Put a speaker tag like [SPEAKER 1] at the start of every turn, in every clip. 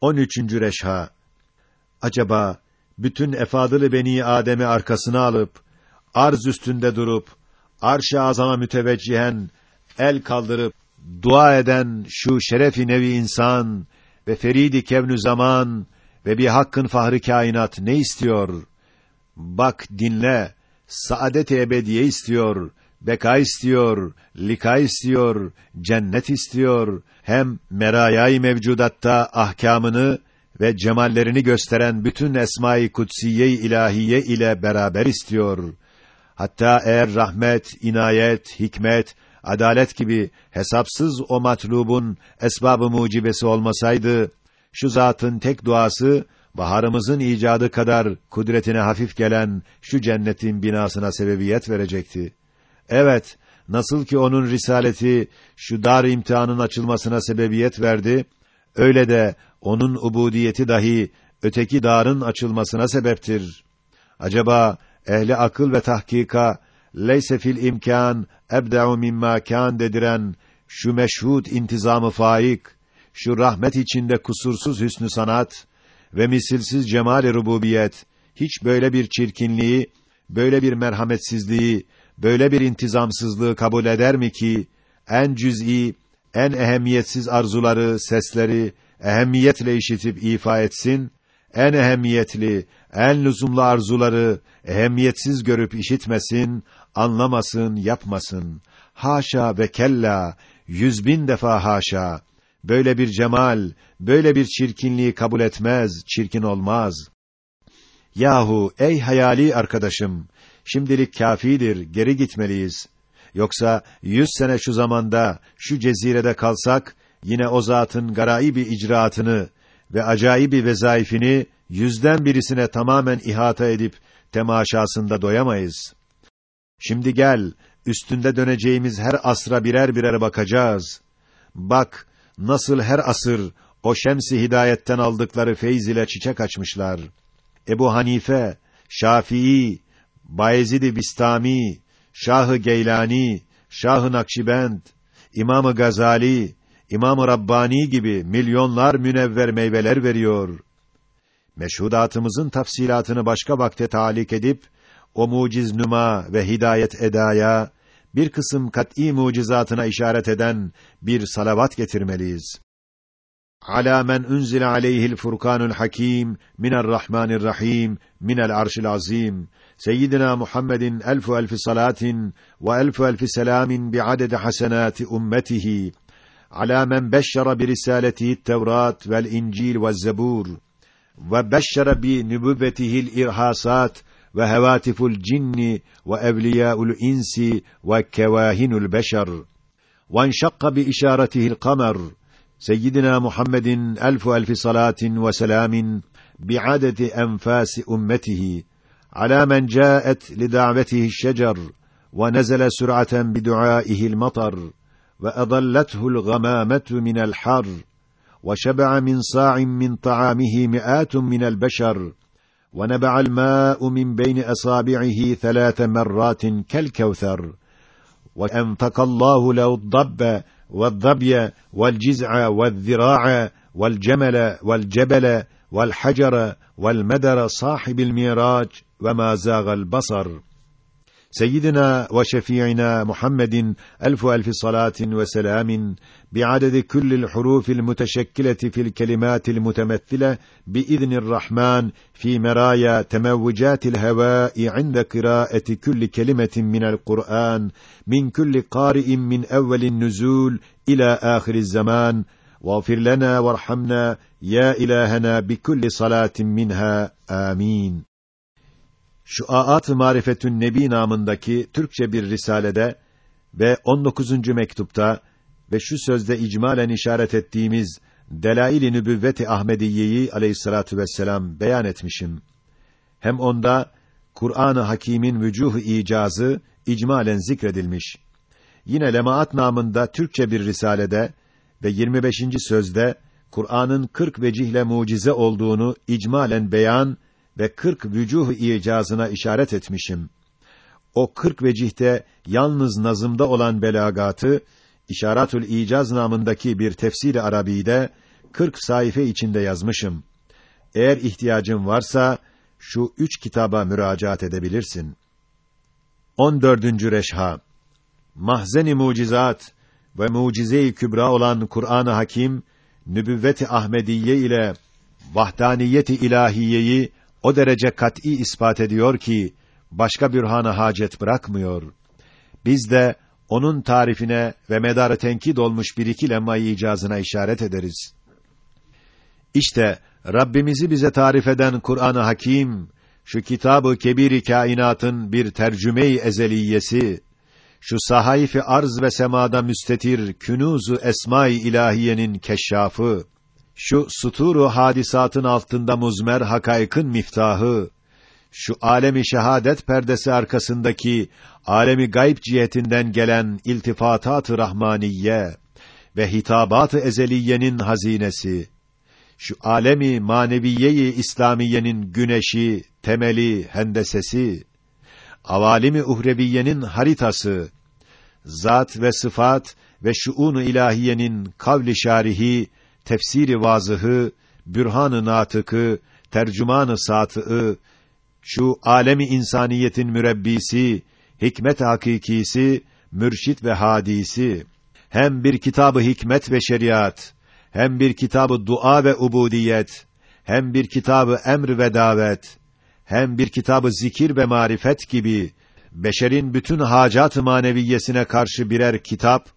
[SPEAKER 1] 13. Reşha Acaba bütün efadılı beni Adem'i arkasına alıp arz üstünde durup arş-ı azama müteveccihen el kaldırıp dua eden şu şerefi nevi insan ve feridi kevnü zaman ve bir hakkın fahri kainat ne istiyor? Bak dinle, saadet-i ebediye istiyor, beka istiyor, lika istiyor, cennet istiyor, hem merayay mevcudatta ahkamını ve cemallerini gösteren bütün esma-i kutsiye ilahiye ile beraber istiyor. Hatta eğer rahmet, inayet, hikmet, adalet gibi hesapsız o matlubun esbabı mucibesi olmasaydı, şu zatın tek duası baharımızın icadı kadar kudretine hafif gelen şu cennetin binasına sebebiyet verecekti. Evet, nasıl ki onun risaleti şu dar imtihanın açılmasına sebebiyet verdi, öyle de onun ubudiyeti dahi öteki darın açılmasına sebeptir. Acaba ehli akıl ve tahkika leyse fil imkan ebda'u mimma kan dediren şu meşhud intizamı faik, şu rahmet içinde kusursuz hüsnü sanat ve misilsiz cemal-i rububiyet hiç böyle bir çirkinliği, böyle bir merhametsizliği, böyle bir intizamsızlığı kabul eder mi ki en cüz'i, en ehemmiyetsiz arzuları, sesleri ehemmiyetle işitip ifa etsin, en ehemmiyetli, en lüzumlu arzuları ehemmiyetsiz görüp işitmesin, anlamasın, yapmasın. Haşa ve kella, yüz bin defa haşa. Böyle bir cemal, böyle bir çirkinliği kabul etmez, çirkin olmaz. Yahu ey hayali arkadaşım, şimdilik kâfidir, geri gitmeliyiz. Yoksa yüz sene şu zamanda, şu cezirede kalsak, yine o zatın garaibi icraatını ve acayibi vezaifini yüzden birisine tamamen ihata edip temaşasında doyamayız. Şimdi gel, üstünde döneceğimiz her asra birer birer bakacağız. Bak, nasıl her asır o şemsi hidayetten aldıkları feyz ile çiçek açmışlar. Ebu Hanife, Şafii, Bayezid-i Bistami, Şahı Geylani, Şahı Nakşibend, İmamı Gazali, İmam-ı Rabbani gibi milyonlar münevver meyveler veriyor. Meşhudatımızın tafsilatını başka vakte talik edip o muciz nüma ve hidayet edaya bir kısım kat'î mucizatına işaret eden bir salavat getirmeliyiz. على من أنزل عليه الفرقان الحكيم من الرحمن الرحيم من العرش العظيم. سيدنا محمد ألف ألف صلاة وألف ألف سلام بعدد حسنات أمته. على من بشر برسالته التوراة والإنجيل والزبور وبشر بنبوته الإرهاصات وهواتف الجن وأولياء الإنس وكواهن البشر. وانشق بإشارته القمر سيدنا محمد ألف ألف صلاة وسلام بعدد أنفاس أمته على من جاءت لدعوته الشجر ونزل سرعة بدعائه المطر وأضلته الغمامة من الحر وشبع من صاع من طعامه مئات من البشر ونبع الماء من بين أصابعه ثلاث مرات كالكوثر وأنفق الله له الضب والظبي والجزع والذراع والجمل والجبل والحجر والمدر صاحب الميراج وما زاغ البصر. سيدنا وشفيعنا محمد ألف ألف صلاة وسلام بعدد كل الحروف المتشكلة في الكلمات المتمثلة بإذن الرحمن في مرايا تموجات الهواء عند قراءة كل كلمة من القرآن من كل قارئ من أول النزول إلى آخر الزمان. واغفر لنا وارحمنا يا إلهنا بكل صلاة منها. آمين. Şu Aat-ı Marifetün Nebi namındaki Türkçe bir risalede ve 19. mektupta ve şu sözde icmalen işaret ettiğimiz Delail-i Nübüvvet-i Ahmediyeyi aleyhissalatu vesselam beyan etmişim. Hem onda Kur'an-ı Hakîm'in vücuh icazı icmalen zikredilmiş. Yine Lemaat namında Türkçe bir risalede ve 25. sözde Kur'an'ın 40 vecihle mucize olduğunu icmalen beyan ve kırk vücuh icazına işaret etmişim. O kırk vecihte yalnız nazımda olan belagatı, İşaratül İcaz namındaki bir tefsir-i Arabi'de 40 sayfa içinde yazmışım. Eğer ihtiyacın varsa şu üç kitaba müracaat edebilirsin. 14. Reşha Mahzeni mucizat ve mucize-i kübra olan Kur'an-ı Hakim nübüvvet-i Ahmediye ile vahdaniyet-i ilahiyeyi o derece kat'î ispat ediyor ki başka bürhana hacet bırakmıyor. Biz de onun tarifine ve medarı tenkit olmuş bir iki lemmayı icazına işaret ederiz. İşte Rabbimizi bize tarif eden Kur'an-ı Hakim, şu kitabı kebiri kainatın bir tercüme-i ezeliyesi, şu sahayfi arz ve semada müstetir künuzu esma-i ilahiyenin keşşafı, şu suturu hadisatın altında muzmer hakaykın miftahı, şu alemi şehadet perdesi arkasındaki alemi gayb cihetinden gelen iltifatat-ı rahmaniye ve hitabat-ı ezeliyenin hazinesi, şu alemi maneviyeyi İslamiyenin güneşi, temeli, hendesesi, avalimi uhreviyenin haritası, zat ve sıfat ve şuunu ilahiyenin kavli şarihi, tefsiri vazıhı, bürhan-ı natıkı, tercüman-ı satı'ı, şu alemi insaniyetin mürebbisi, hikmet hakikisi, mürşit ve hadisi, hem bir kitabı hikmet ve şeriat, hem bir kitabı dua ve ubudiyet, hem bir kitabı emr ve davet, hem bir kitabı zikir ve marifet gibi beşerin bütün hacat-ı maneviyesine karşı birer kitap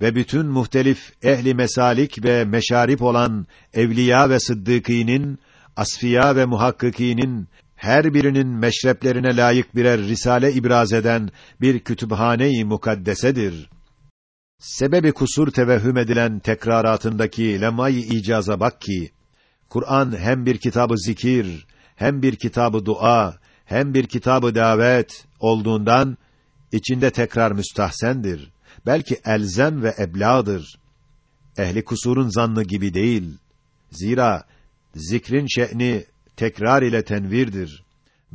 [SPEAKER 1] ve bütün muhtelif ehli mesalik ve meşarip olan evliya ve sıddıkînin, asfiya ve muhakkikînin her birinin meşreplerine layık birer risale ibraz eden bir kütüphane-i mukaddesedir. Sebebi kusur tevehhüm edilen tekraratındaki lemay icaza bak ki Kur'an hem bir kitabı zikir, hem bir kitabı dua, hem bir kitabı davet olduğundan içinde tekrar müstahsendir. Belki elzem ve ebladır. Ehli kusurun zannı gibi değil. Zira zikrin şe'ni tekrar ile tenvirdir.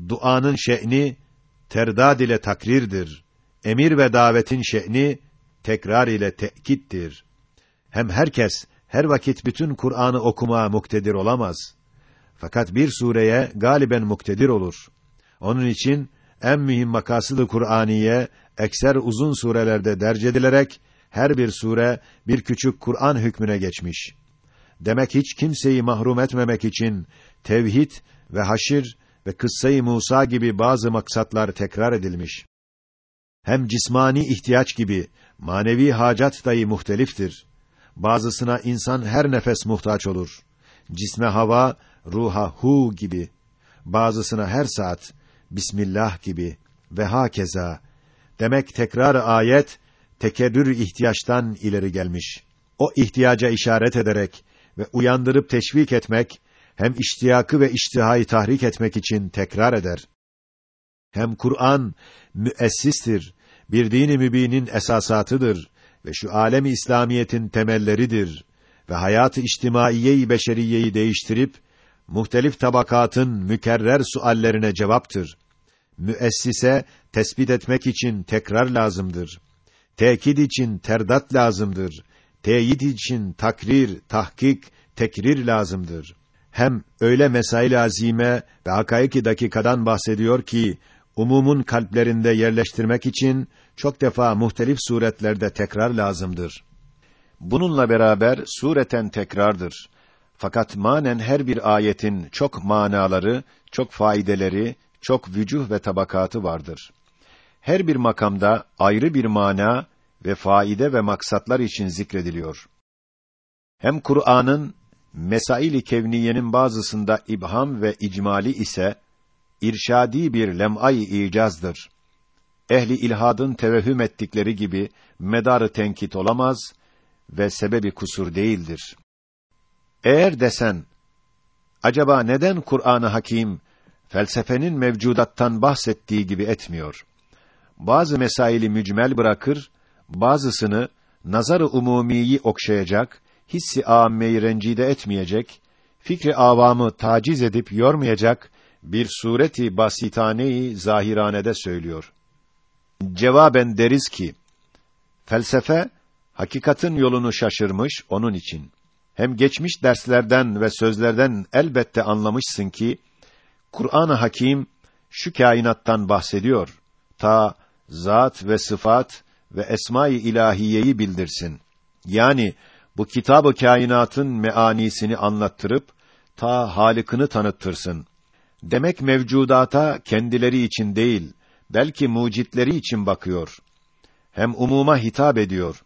[SPEAKER 1] Duanın şe'ni terdad ile takrirdir. Emir ve davetin şe'ni tekrar ile tekittir. Hem herkes her vakit bütün Kur'an'ı okuma muktedir olamaz. Fakat bir sureye galiben muktedir olur. Onun için en mühim makasıdı Kur'aniye ekser uzun surelerde derc edilerek her bir sure bir küçük Kur'an hükmüne geçmiş. Demek hiç kimseyi mahrum etmemek için tevhid ve haşir ve kıssayı Musa gibi bazı maksatlar tekrar edilmiş. Hem cismani ihtiyaç gibi manevi hacat dahi muhteliftir. Bazısına insan her nefes muhtaç olur. Cisme hava, ruha hu gibi. Bazısına her saat Bismillah gibi ve hakeza. Demek tekrar ayet tekerrür ihtiyaçtan ileri gelmiş. O ihtiyaca işaret ederek ve uyandırıp teşvik etmek hem iştiyakı ve iştihayı tahrik etmek için tekrar eder. Hem Kur'an müessistir, bir dini mübinin esasatıdır ve şu alemi İslamiyetin temelleridir ve hayatı içtimaiye-i beşeriyeyi değiştirip muhtelif tabakatın mükerrer suallerine cevaptır. Müessise tespit etmek için tekrar lazımdır. Tekid için terdat lazımdır. Teyit için takrir, tahkik, tekrir lazımdır. Hem öyle mesail azime ve hakaiki dakikadan bahsediyor ki umumun kalplerinde yerleştirmek için çok defa muhtelif suretlerde tekrar lazımdır. Bununla beraber sureten tekrardır. Fakat manen her bir ayetin çok manaları, çok faydeleri, çok vücuh ve tabakatı vardır. Her bir makamda ayrı bir mana ve faide ve maksatlar için zikrediliyor. Hem Kur'an'ın mesail-i kevniyenin bazısında ibham ve icmali ise irşadi bir lem'ay icazdır. Ehli ilhadın tevehhüm ettikleri gibi medarı tenkit olamaz ve sebebi kusur değildir. Eğer desen, acaba neden Kur'an-ı Hakim felsefenin mevcudattan bahsettiği gibi etmiyor? Bazı mesaili mücmel bırakır, bazısını nazar-ı umumiyi okşayacak, hissi âmmeyi rencide etmeyecek, fikri avamı taciz edip yormayacak bir sureti basitaneyi zahiranede söylüyor. Cevaben deriz ki, felsefe, hakikatin yolunu şaşırmış onun için. Hem geçmiş derslerden ve sözlerden elbette anlamışsın ki Kur'an-ı Hakim şu kainattan bahsediyor. Ta zat ve sıfat ve esma-i ilahiyeyi bildirsin. Yani bu kitab-ı kainatın meanisini anlattırıp ta halikini tanıttırsın. Demek mevcudata kendileri için değil, belki mucitleri için bakıyor. Hem umuma hitap ediyor.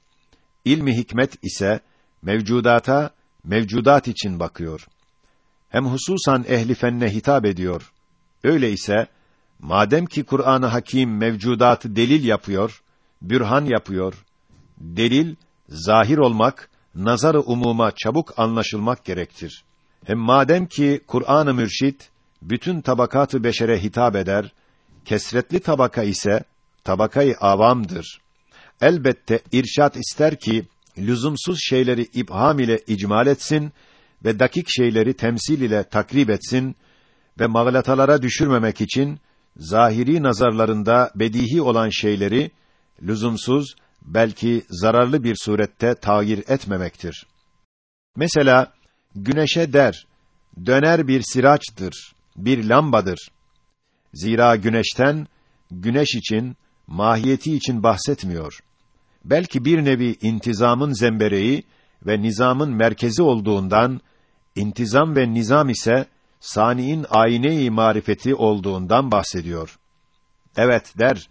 [SPEAKER 1] İlmi hikmet ise mevcudata mevcudat için bakıyor. Hem hususan ehli fenne hitap ediyor. Öyle ise madem ki Kur'an-ı Hakim mevcudatı delil yapıyor, bürhan yapıyor. Delil zahir olmak, nazarı umuma çabuk anlaşılmak gerektir. Hem madem ki Kur'an-ı Mürşit bütün tabakatı beşere hitap eder, kesretli tabaka ise tabakayı avamdır. Elbette irşat ister ki lüzumsuz şeyleri ibham ile icmal etsin ve dakik şeyleri temsil ile takrib etsin ve mağlatalara düşürmemek için zahiri nazarlarında bedihi olan şeyleri lüzumsuz belki zararlı bir surette tayir etmemektir. Mesela güneşe der, döner bir siraçtır, bir lambadır. Zira güneşten, güneş için, mahiyeti için bahsetmiyor. Belki bir nevi intizamın zembereği ve nizamın merkezi olduğundan, intizam ve nizam ise, saniin ayne-i marifeti olduğundan bahsediyor. Evet der,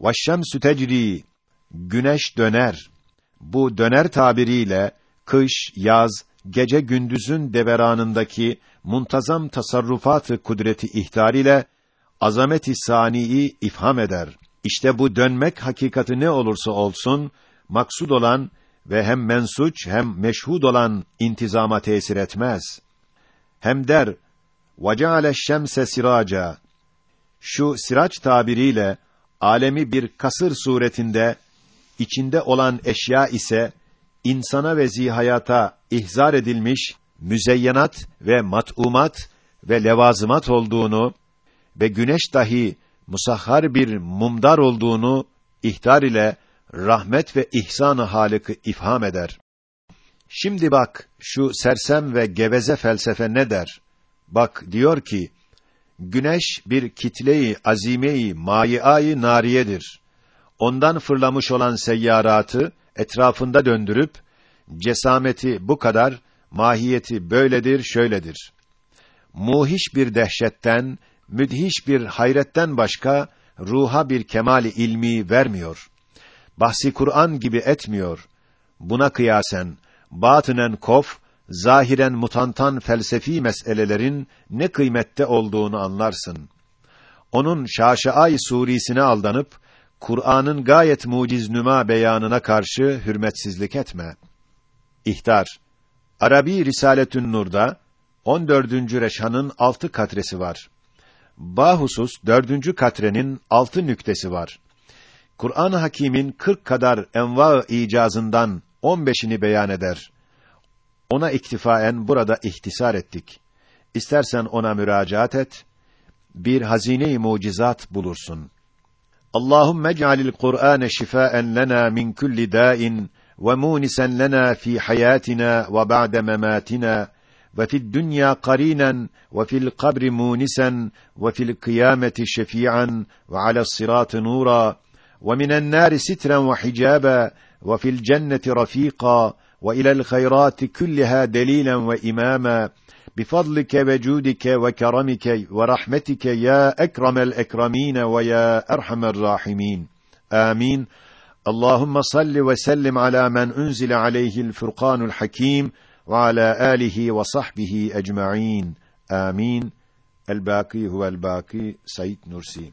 [SPEAKER 1] وَالشَّمْسُ تَجْرِي Güneş döner. Bu döner tabiriyle, kış, yaz, gece gündüzün deveranındaki muntazam tasarrufatı kudreti ihtar ile azameti saniyi ifham eder. İşte bu dönmek hakikati ne olursa olsun maksud olan ve hem mensuç hem meşhud olan intizama tesir etmez. Hem der وَجَعَلَ الشَّمْسَ siraca Şu siraç tabiriyle alemi bir kasır suretinde içinde olan eşya ise insana ve zihayata ihzar edilmiş müzeyyenat ve mat'umat ve levazımat olduğunu ve güneş dahi musahhar bir mumdar olduğunu ihtar ile rahmet ve ihsan-ı Halık'ı ifham eder. Şimdi bak şu sersem ve geveze felsefe ne der? Bak diyor ki güneş bir kitleyi azimeyi mayiayı nariyedir. Ondan fırlamış olan seyyaratı etrafında döndürüp cesameti bu kadar, mahiyeti böyledir, şöyledir. Muhiş bir dehşetten, müdhiş bir hayretten başka ruha bir kemali ilmi vermiyor. Bahsi Kur'an gibi etmiyor. Buna kıyasen batınen kof, zahiren mutantan felsefi meselelerin ne kıymette olduğunu anlarsın. Onun Şaşaay surisine aldanıp Kur'an'ın gayet muciz nüma beyanına karşı hürmetsizlik etme. İhtar. Arabi Risaletün Nur'da 14. reşhanın altı katresi var. Bahusus dördüncü katrenin altı nüktesi var. Kur'an-ı Hakîm'in 40 kadar enva icazından 15'ini beyan eder. Ona iktifaen burada ihtisar ettik. İstersen ona müracaat et, bir hazine-i mucizat bulursun. Allahumme ec'alil Kur'ane şifaan lena min kulli da'in ve munisan lena fi hayatina ve ba'de mematina ve fid dunya qarinen ve fil kabri munisan ve fil kıyameti şefi'an ve ala sırat nura hicaba ve fil cenneti rafiqa ve ila'l hayrat kullaha dalilan ve imama بفضلك وجودك وكرمك ورحمتك يا أكرم الأكرمين ويا أرحم الراحمين. آمين. اللهم صل وسلم على من أنزل عليه الفرقان الحكيم وعلى آله وصحبه أجمعين. آمين. الباقي هو الباقي سيد نرسي